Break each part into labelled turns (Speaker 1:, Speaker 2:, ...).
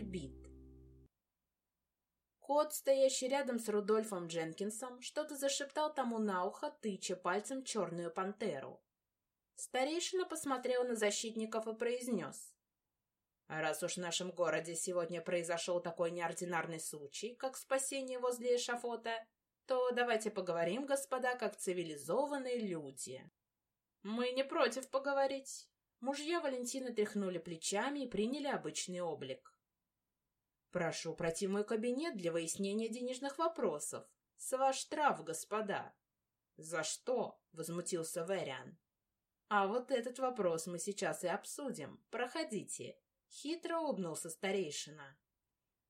Speaker 1: Кульбит. Кот, стоящий рядом с Рудольфом Дженкинсом, что-то зашептал тому на ухо, тыча пальцем черную пантеру. Старейшина посмотрел на защитников и произнес. «Раз уж в нашем городе сегодня произошел такой неординарный случай, как спасение возле эшафота, то давайте поговорим, господа, как цивилизованные люди». «Мы не против поговорить». Мужья Валентина тряхнули плечами и приняли обычный облик. «Прошу пройти в мой кабинет для выяснения денежных вопросов. С ваш штраф, господа». «За что?» — возмутился Вэриан. «А вот этот вопрос мы сейчас и обсудим. Проходите». Хитро улыбнулся старейшина.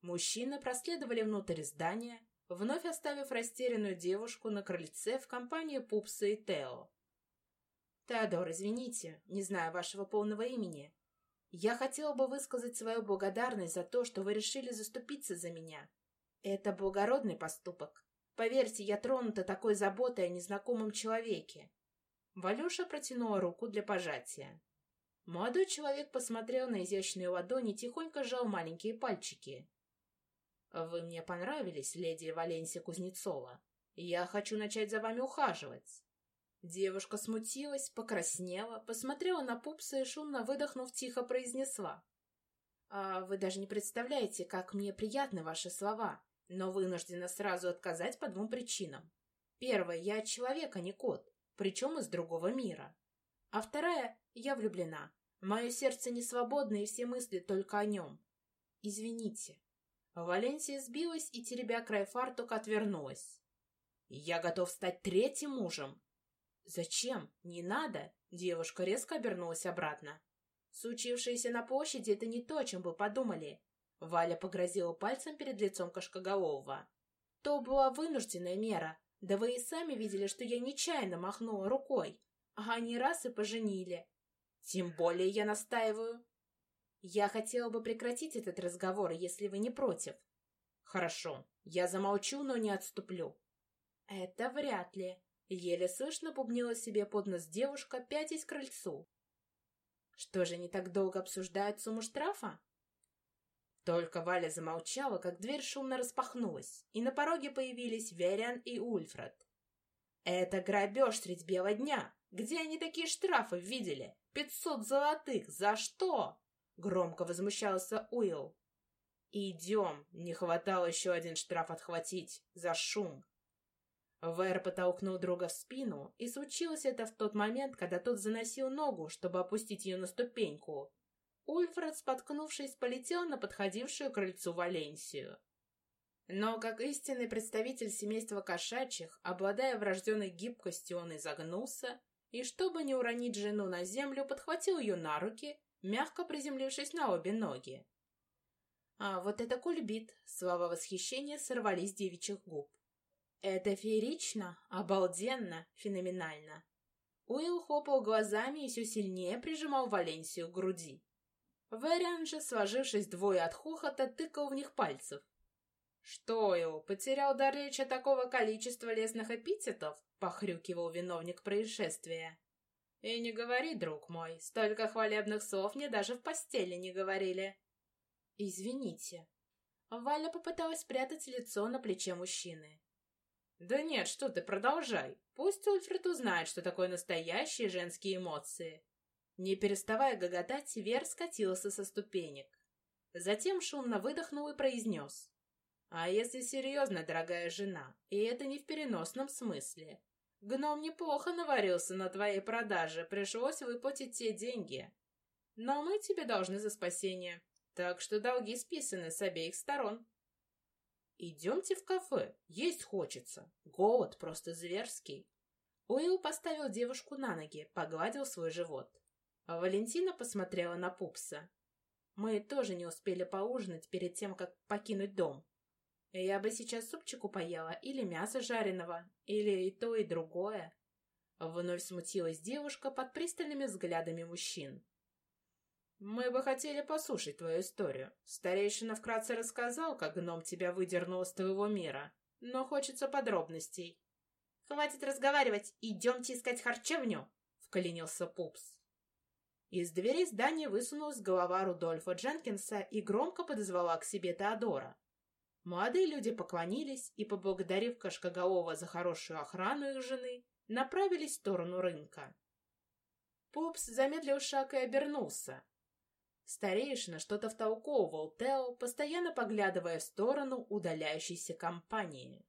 Speaker 1: Мужчины проследовали внутрь здания, вновь оставив растерянную девушку на крыльце в компании Пупса и Тео. «Теодор, извините, не знаю вашего полного имени. Я хотела бы высказать свою благодарность за то, что вы решили заступиться за меня. Это благородный поступок. Поверьте, я тронута такой заботой о незнакомом человеке». Валюша протянула руку для пожатия. Молодой человек посмотрел на изящные ладони и тихонько сжал маленькие пальчики. «Вы мне понравились, леди Валенсия Кузнецова. Я хочу начать за вами ухаживать». Девушка смутилась, покраснела, посмотрела на пупса и, шумно выдохнув, тихо произнесла. «А вы даже не представляете, как мне приятны ваши слова, но вынуждена сразу отказать по двум причинам. Первая, я человек, а не кот, причем из другого мира. А вторая, я влюблена. Мое сердце не свободно, и все мысли только о нем. Извините». Валенсия сбилась и, теребя край фартука, отвернулась. «Я готов стать третьим мужем», «Зачем? Не надо!» Девушка резко обернулась обратно. «Случившееся на площади — это не то, о чем вы подумали!» Валя погрозила пальцем перед лицом Кашкоголового. «То была вынужденная мера. Да вы и сами видели, что я нечаянно махнула рукой. А они раз и поженили. Тем более я настаиваю. Я хотела бы прекратить этот разговор, если вы не против. Хорошо, я замолчу, но не отступлю. Это вряд ли. Еле слышно бубнила себе под нос девушка, пятясь к крыльцу. Что же, не так долго обсуждают сумму штрафа? Только Валя замолчала, как дверь шумно распахнулась, и на пороге появились Вериан и Ульфред. «Это грабеж средь бела дня! Где они такие штрафы видели? Пятьсот золотых! За что?» Громко возмущался Уилл. «Идем! Не хватало еще один штраф отхватить! За шум!» Вэр потолкнул друга в спину, и случилось это в тот момент, когда тот заносил ногу, чтобы опустить ее на ступеньку. Ульфред, споткнувшись, полетел на подходившую к крыльцу Валенсию. Но, как истинный представитель семейства кошачьих, обладая врожденной гибкостью, он изогнулся, и, чтобы не уронить жену на землю, подхватил ее на руки, мягко приземлившись на обе ноги. А вот это кульбит, слова восхищения сорвались девичьих губ. Это феерично, обалденно, феноменально. Уилл хлопал глазами и все сильнее прижимал Валенсию к груди. Вэриан же, сложившись двое от хохота, тыкал в них пальцев. «Что, Уилл, потерял дар речи такого количества лесных эпитетов?» — похрюкивал виновник происшествия. «И не говори, друг мой, столько хвалебных слов мне даже в постели не говорили». «Извините». Валя попыталась спрятать лицо на плече мужчины. «Да нет, что ты, продолжай. Пусть Ульфред узнает, что такое настоящие женские эмоции». Не переставая гоготать, Вер скатился со ступенек. Затем шумно выдохнул и произнес. «А если серьезно, дорогая жена, и это не в переносном смысле? Гном неплохо наварился на твоей продаже, пришлось выплатить те деньги. Но мы тебе должны за спасение, так что долги списаны с обеих сторон». «Идемте в кафе, есть хочется. Голод просто зверский». Уилл поставил девушку на ноги, погладил свой живот. А Валентина посмотрела на Пупса. «Мы тоже не успели поужинать перед тем, как покинуть дом. Я бы сейчас супчику поела или мясо жареного, или и то, и другое». Вновь смутилась девушка под пристальными взглядами мужчин. «Мы бы хотели послушать твою историю. Старейшина вкратце рассказал, как гном тебя выдернул из твоего мира, но хочется подробностей».
Speaker 2: «Хватит разговаривать, идемте искать харчевню!» — вклинился Пупс.
Speaker 1: Из двери здания высунулась голова Рудольфа Дженкинса и громко подозвала к себе Теодора. Молодые люди поклонились и, поблагодарив Кашкоголова за хорошую охрану их жены, направились в сторону рынка. Пупс замедлил шаг и обернулся. Старейшина что-то втолковывал Тео, постоянно поглядывая в сторону удаляющейся компании.